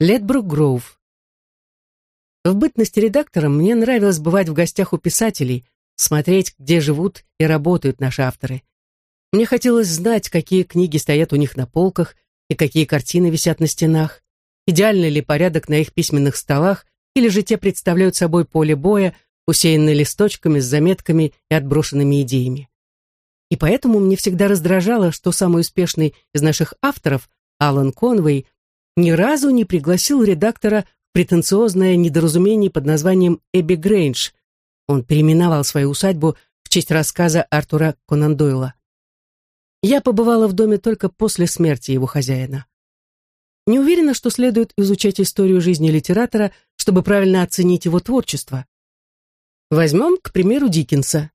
Летбрук Гроув. В бытности редактором мне нравилось бывать в гостях у писателей, смотреть, где живут и работают наши авторы. Мне хотелось знать, какие книги стоят у них на полках и какие картины висят на стенах, идеальный ли порядок на их письменных столах, или же те представляют собой поле боя, усеянное листочками с заметками и отброшенными идеями. И поэтому мне всегда раздражало, что самый успешный из наших авторов, Алан Конвей, ни разу не пригласил редактора в претенциозное недоразумение под названием Эбби Грейндж. Он переименовал свою усадьбу в честь рассказа Артура Конан Дойла. Я побывала в доме только после смерти его хозяина. Не уверена, что следует изучать историю жизни литератора, чтобы правильно оценить его творчество. Возьмем, к примеру, Диккенса.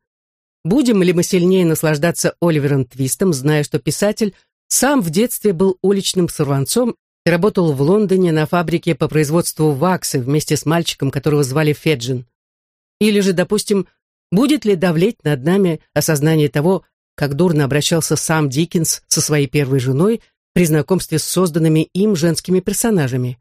Будем ли мы сильнее наслаждаться Оливером Твистом, зная, что писатель сам в детстве был уличным сорванцом и работал в Лондоне на фабрике по производству ваксы вместе с мальчиком, которого звали Феджин? Или же, допустим, будет ли давлеть над нами осознание того, как дурно обращался сам Диккенс со своей первой женой при знакомстве с созданными им женскими персонажами.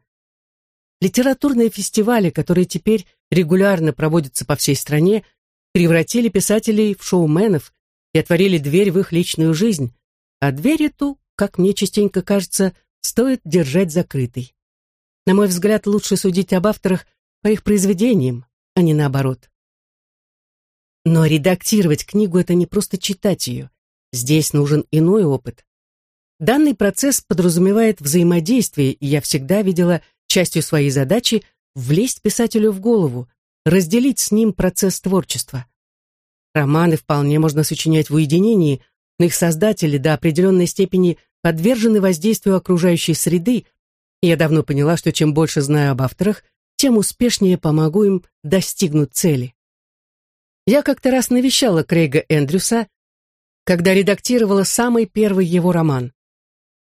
Литературные фестивали, которые теперь регулярно проводятся по всей стране, превратили писателей в шоуменов и отворили дверь в их личную жизнь, а дверь эту, как мне частенько кажется, стоит держать закрытой. На мой взгляд, лучше судить об авторах по их произведениям, а не наоборот. Но редактировать книгу — это не просто читать ее. Здесь нужен иной опыт. Данный процесс подразумевает взаимодействие, и я всегда видела частью своей задачи влезть писателю в голову, разделить с ним процесс творчества. Романы вполне можно сочинять в уединении, но их создатели до определенной степени подвержены воздействию окружающей среды, и я давно поняла, что чем больше знаю об авторах, тем успешнее помогу им достигнуть цели. Я как-то раз навещала Крейга Эндрюса, когда редактировала самый первый его роман.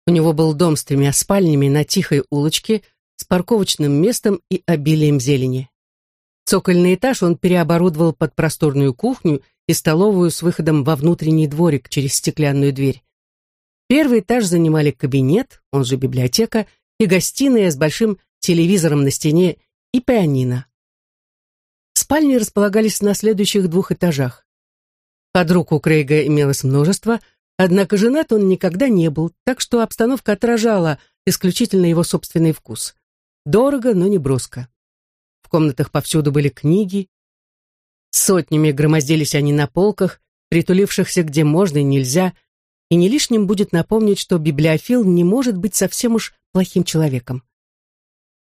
У него был дом с тремя спальнями на тихой улочке, с парковочным местом и обилием зелени. Цокольный этаж он переоборудовал под просторную кухню и столовую с выходом во внутренний дворик через стеклянную дверь. Первый этаж занимали кабинет, он же библиотека, и гостиная с большим телевизором на стене и пианино. Спальни располагались на следующих двух этажах. Подруг у Крейга имелось множество, однако женат он никогда не был, так что обстановка отражала исключительно его собственный вкус. Дорого, но не броско. В комнатах повсюду были книги. Сотнями громоздились они на полках, притулившихся где можно и нельзя, и не лишним будет напомнить, что библиофил не может быть совсем уж плохим человеком.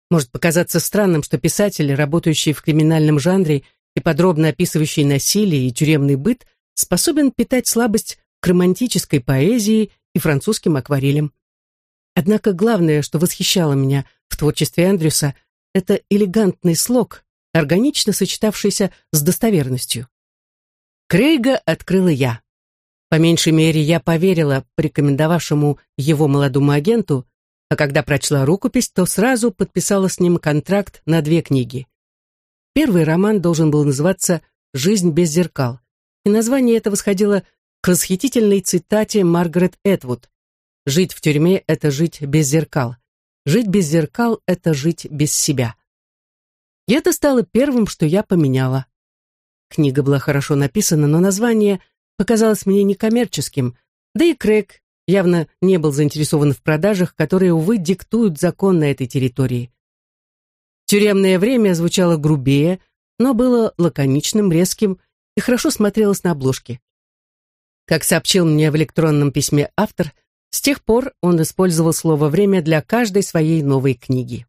Может показаться странным, что писатель, работающий в криминальном жанре и подробно описывающий насилие и тюремный быт, способен питать слабость к романтической поэзии и французским акварелям. Однако главное, что восхищало меня в творчестве Эндрюса, это элегантный слог, органично сочетавшийся с достоверностью. Крейга открыла я. По меньшей мере, я поверила порекомендовавшему его молодому агенту, а когда прочла рукопись, то сразу подписала с ним контракт на две книги. Первый роман должен был называться «Жизнь без зеркал», и название это восходило к восхитительной цитате Маргарет Этвуд «Жить в тюрьме — это жить без зеркал. Жить без зеркал — это жить без себя». И это стало первым, что я поменяла. Книга была хорошо написана, но название показалось мне некоммерческим, да и Крэг явно не был заинтересован в продажах, которые, увы, диктуют закон на этой территории. Тюремное время звучало грубее, но было лаконичным, резким и хорошо смотрелось на обложке. Как сообщил мне в электронном письме автор, с тех пор он использовал слово «время» для каждой своей новой книги.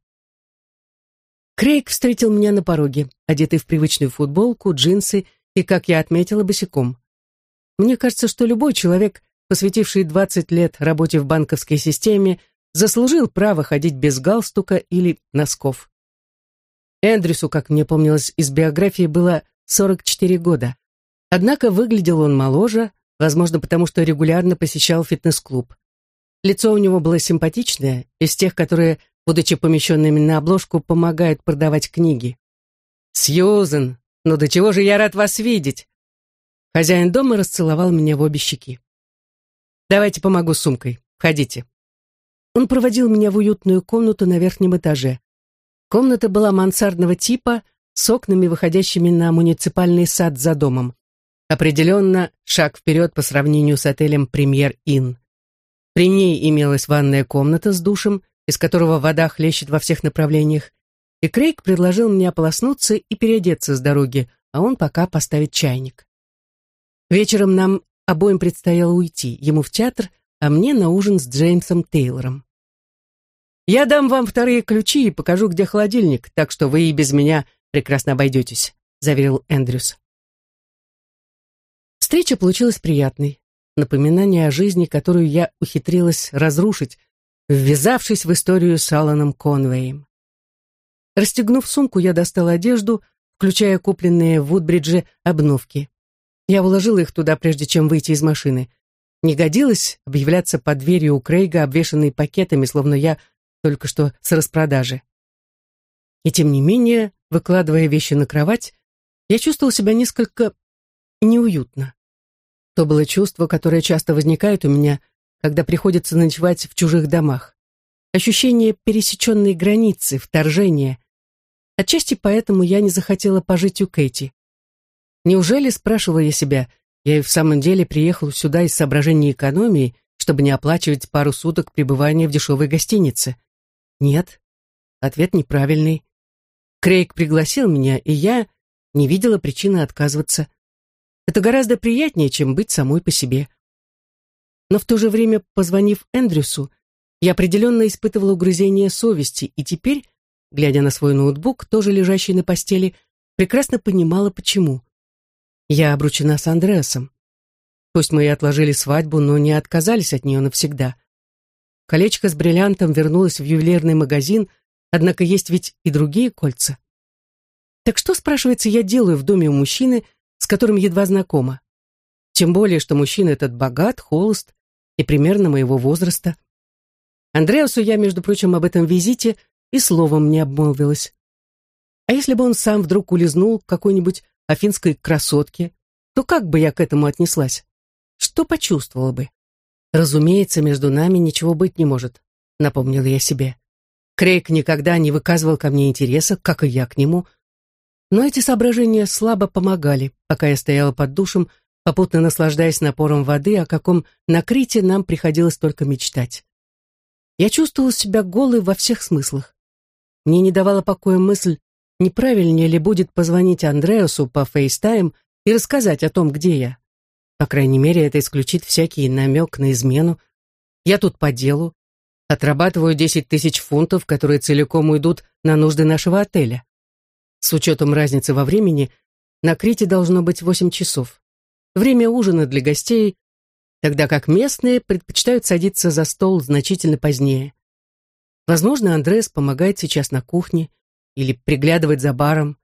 Крейг встретил меня на пороге, одетый в привычную футболку, джинсы и, как я отметила, босиком. Мне кажется, что любой человек, посвятивший 20 лет работе в банковской системе, заслужил право ходить без галстука или носков. Эндрюсу, как мне помнилось из биографии, было 44 года. Однако выглядел он моложе, возможно, потому что регулярно посещал фитнес-клуб. Лицо у него было симпатичное, из тех, которые, будучи помещенными на обложку, помогают продавать книги. «Сьюзен, ну до чего же я рад вас видеть!» Хозяин дома расцеловал меня в обе щеки. Давайте помогу с сумкой. Входите. Он проводил меня в уютную комнату на верхнем этаже. Комната была мансардного типа, с окнами, выходящими на муниципальный сад за домом. Определенно, шаг вперед по сравнению с отелем «Премьер Inn». При ней имелась ванная комната с душем, из которого вода хлещет во всех направлениях, и Крейг предложил мне ополоснуться и переодеться с дороги, а он пока поставит чайник. Вечером нам обоим предстояло уйти, ему в театр, а мне на ужин с Джеймсом Тейлором. «Я дам вам вторые ключи и покажу, где холодильник, так что вы и без меня прекрасно обойдетесь», — заверил Эндрюс. Встреча получилась приятной. Напоминание о жизни, которую я ухитрилась разрушить, ввязавшись в историю с Алланом Конвеем. Расстегнув сумку, я достала одежду, включая купленные в Вудбридже обновки. Я вложила их туда, прежде чем выйти из машины. Не годилось объявляться под дверью у Крейга, обвешанной пакетами, словно я только что с распродажи. И тем не менее, выкладывая вещи на кровать, я чувствовал себя несколько неуютно. То было чувство, которое часто возникает у меня, когда приходится ночевать в чужих домах. Ощущение пересеченной границы, вторжения. Отчасти поэтому я не захотела пожить у Кэти. Неужели, спрашивала я себя, я и в самом деле приехал сюда из соображений экономии, чтобы не оплачивать пару суток пребывания в дешевой гостинице? Нет. Ответ неправильный. Крейг пригласил меня, и я не видела причины отказываться. Это гораздо приятнее, чем быть самой по себе. Но в то же время, позвонив Эндрюсу, я определенно испытывала угрызение совести, и теперь, глядя на свой ноутбук, тоже лежащий на постели, прекрасно понимала, почему. Я обручена с Андреасом. Пусть мы и отложили свадьбу, но не отказались от нее навсегда. Колечко с бриллиантом вернулось в ювелирный магазин, однако есть ведь и другие кольца. Так что, спрашивается, я делаю в доме у мужчины, с которым едва знакома? Тем более, что мужчина этот богат, холост и примерно моего возраста. Андреасу я, между прочим, об этом визите и словом не обмолвилась. А если бы он сам вдруг улизнул к какой-нибудь афинской красотке, то как бы я к этому отнеслась? Что почувствовала бы? Разумеется, между нами ничего быть не может, напомнила я себе. Крейг никогда не выказывал ко мне интереса, как и я к нему, но эти соображения слабо помогали, пока я стояла под душем, попутно наслаждаясь напором воды, о каком на Крите нам приходилось только мечтать. Я чувствовала себя голой во всех смыслах. Мне не давала покоя мысль, не правильнее ли будет позвонить Андреасу по FaceTime и рассказать о том, где я. По крайней мере, это исключит всякий намек на измену. Я тут по делу. Отрабатываю 10 тысяч фунтов, которые целиком уйдут на нужды нашего отеля. С учетом разницы во времени, на Крите должно быть 8 часов. Время ужина для гостей, тогда как местные предпочитают садиться за стол значительно позднее. Возможно, Андрес помогает сейчас на кухне, или приглядывает за баром.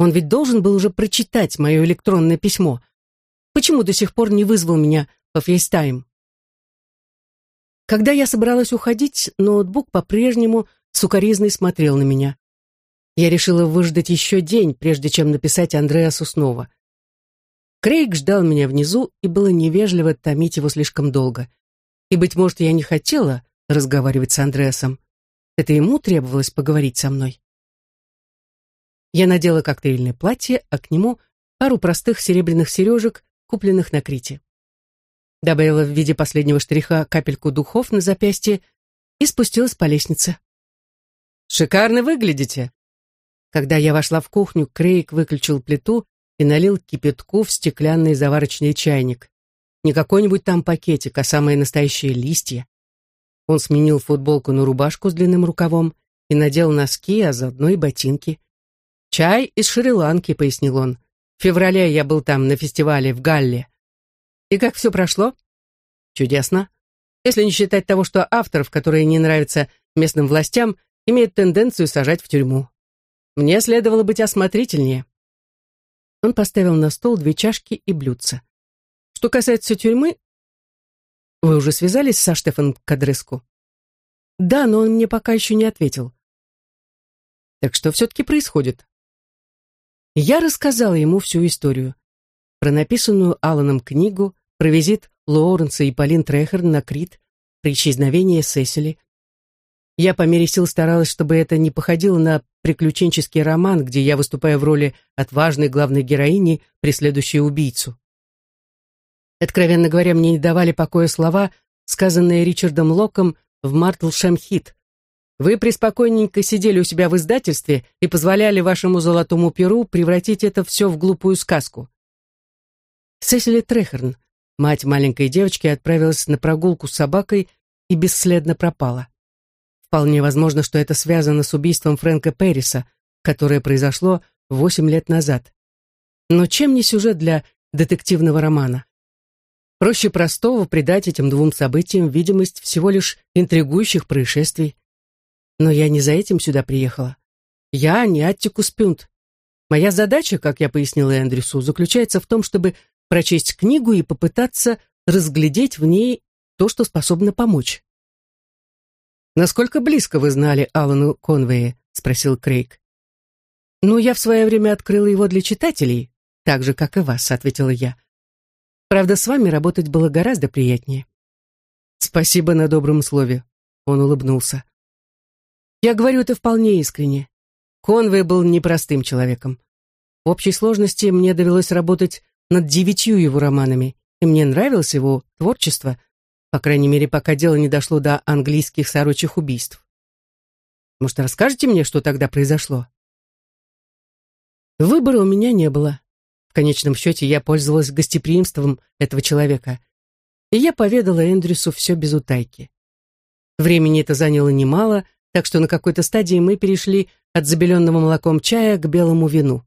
Он ведь должен был уже прочитать мое электронное письмо. Почему до сих пор не вызвал меня по FaceTime? Когда я собралась уходить, ноутбук по-прежнему с укоризной смотрел на меня. Я решила выждать еще день, прежде чем написать Андреасу снова. Крейг ждал меня внизу, и было невежливо томить его слишком долго. И, быть может, я не хотела разговаривать с Андреасом. Это ему требовалось поговорить со мной. Я надела коктейльное платье, а к нему пару простых серебряных сережек, купленных на Крите. Добавила в виде последнего штриха капельку духов на запястье и спустилась по лестнице. «Шикарно выглядите!» Когда я вошла в кухню, Крейг выключил плиту и налил кипятку в стеклянный заварочный чайник. Не какой-нибудь там пакетик, а самые настоящие листья. Он сменил футболку на рубашку с длинным рукавом и надел носки, а заодно и ботинки. «Чай из Шри-Ланки», — пояснил он. «В феврале я был там на фестивале в Галле». «И как все прошло?» «Чудесно. Если не считать того, что авторов, которые не нравятся местным властям, имеют тенденцию сажать в тюрьму. Мне следовало быть осмотрительнее». Он поставил на стол две чашки и блюдца. «Что касается тюрьмы...» «Вы уже связались со Штефаном Кадреску?» «Да, но он мне пока еще не ответил». «Так что все-таки происходит?» Я рассказала ему всю историю. Про написанную Алланом книгу, про визит Лоуренса и Полин Трехер на Крит, про исчезновение Сесили. Я по мере сил старалась, чтобы это не походило на приключенческий роман, где я выступаю в роли отважной главной героини, преследующей убийцу. Откровенно говоря, мне не давали покоя слова, сказанные Ричардом Локом в «Мартлшем Хит». Вы преспокойненько сидели у себя в издательстве и позволяли вашему золотому перу превратить это все в глупую сказку. Сесили Трехерн, мать маленькой девочки, отправилась на прогулку с собакой и бесследно пропала. Вполне возможно, что это связано с убийством Фрэнка Перриса, которое произошло восемь лет назад. Но чем не сюжет для детективного романа? Проще простого придать этим двум событиям видимость всего лишь интригующих происшествий. Но я не за этим сюда приехала. Я не Аттикус Пюнт. Моя задача, как я пояснила Эндрюсу, заключается в том, чтобы прочесть книгу и попытаться разглядеть в ней то, что способно помочь. «Насколько близко вы знали Алану Конвея?» — спросил Крейг. «Ну, я в свое время открыла его для читателей, так же, как и вас», — ответила я. «Правда, с вами работать было гораздо приятнее». «Спасибо на добром слове», — он улыбнулся. «Я говорю это вполне искренне. Конвей был непростым человеком. В общей сложности мне довелось работать над девятью его романами, и мне нравилось его творчество, по крайней мере, пока дело не дошло до английских сорочих убийств. Может, расскажете мне, что тогда произошло? Выбора у меня не было. В конечном счете я пользовалась гостеприимством этого человека. И я поведала Эндрюсу все без утайки. Времени это заняло немало, так что на какой-то стадии мы перешли от забеленного молоком чая к белому вину.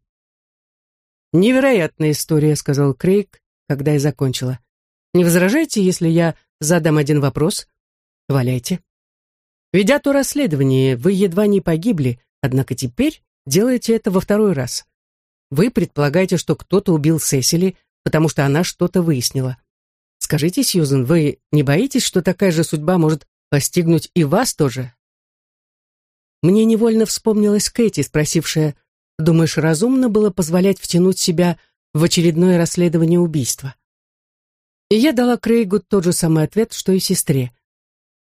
«Невероятная история», — сказал Крейг, когда я закончила. «Не возражайте, если я задам один вопрос?» «Валяйте». «Ведя то расследование, вы едва не погибли, однако теперь делаете это во второй раз. Вы предполагаете, что кто-то убил Сесили, потому что она что-то выяснила. Скажите, Сьюзен, вы не боитесь, что такая же судьба может постигнуть и вас тоже?» Мне невольно вспомнилась Кэти, спросившая, Думаешь, разумно было позволять втянуть себя в очередное расследование убийства? И я дала Крейгу тот же самый ответ, что и сестре.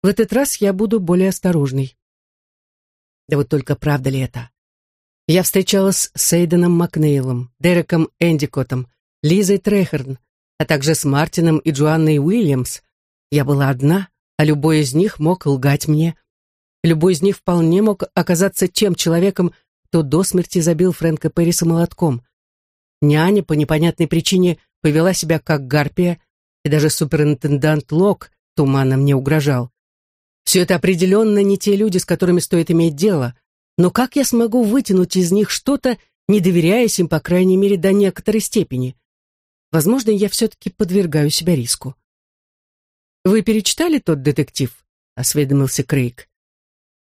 В этот раз я буду более осторожной. Да вот только правда ли это? Я встречалась с Эйденом Макнейлом, Дереком Эндикотом, Лизой Трехерн, а также с Мартином и Джоанной Уильямс. Я была одна, а любой из них мог лгать мне. Любой из них вполне мог оказаться тем человеком, кто до смерти забил Фрэнка Перриса молотком. Няня по непонятной причине повела себя как гарпия, и даже суперинтендант Лок туманно мне угрожал. Все это определенно не те люди, с которыми стоит иметь дело, но как я смогу вытянуть из них что-то, не доверяясь им, по крайней мере, до некоторой степени? Возможно, я все-таки подвергаю себя риску. «Вы перечитали тот детектив?» — осведомился Крейг.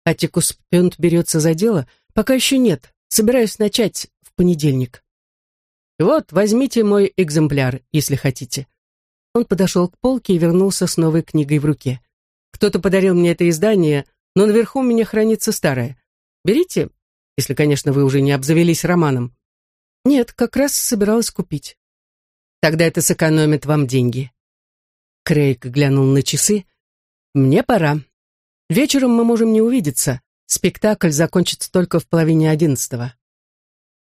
Атикус Пент берется за дело, Пока еще нет. Собираюсь начать в понедельник. Вот, возьмите мой экземпляр, если хотите. Он подошел к полке и вернулся с новой книгой в руке. Кто-то подарил мне это издание, но наверху у меня хранится старое. Берите, если, конечно, вы уже не обзавелись романом. Нет, как раз собиралась купить. Тогда это сэкономит вам деньги. Крейг глянул на часы. Мне пора. Вечером мы можем не увидеться. Спектакль закончится только в половине одиннадцатого.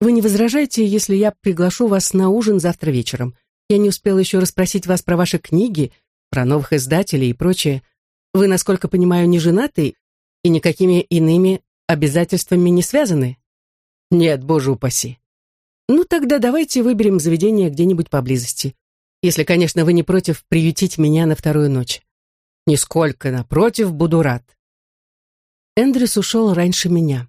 Вы не возражаете, если я приглашу вас на ужин завтра вечером? Я не успела еще расспросить вас про ваши книги, про новых издателей и прочее. Вы, насколько понимаю, не женаты и никакими иными обязательствами не связаны? Нет, боже упаси. Ну, тогда давайте выберем заведение где-нибудь поблизости. Если, конечно, вы не против приютить меня на вторую ночь. Нисколько, напротив, буду рад. Эндрюс ушел раньше меня.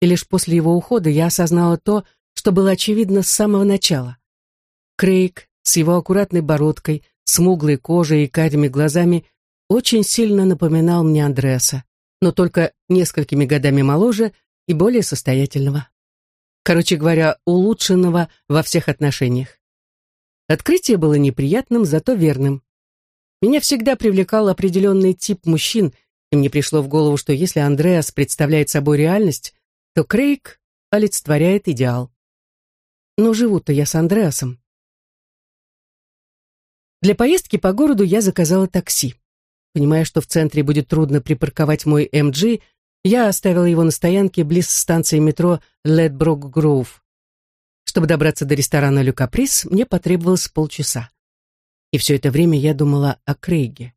И лишь после его ухода я осознала то, что было очевидно с самого начала. Крейг с его аккуратной бородкой, смуглой кожей и карими глазами очень сильно напоминал мне Андреаса, но только несколькими годами моложе и более состоятельного. Короче говоря, улучшенного во всех отношениях. Открытие было неприятным, зато верным. Меня всегда привлекал определенный тип мужчин, и мне пришло в голову, что если Андреас представляет собой реальность, то Крейг олицетворяет идеал. Но живу-то я с Андреасом. Для поездки по городу я заказала такси. Понимая, что в центре будет трудно припарковать мой МГ, я оставила его на стоянке близ станции метро Ледброк Гроув. Чтобы добраться до ресторана «Лю Каприс», мне потребовалось полчаса. И все это время я думала о Крейге.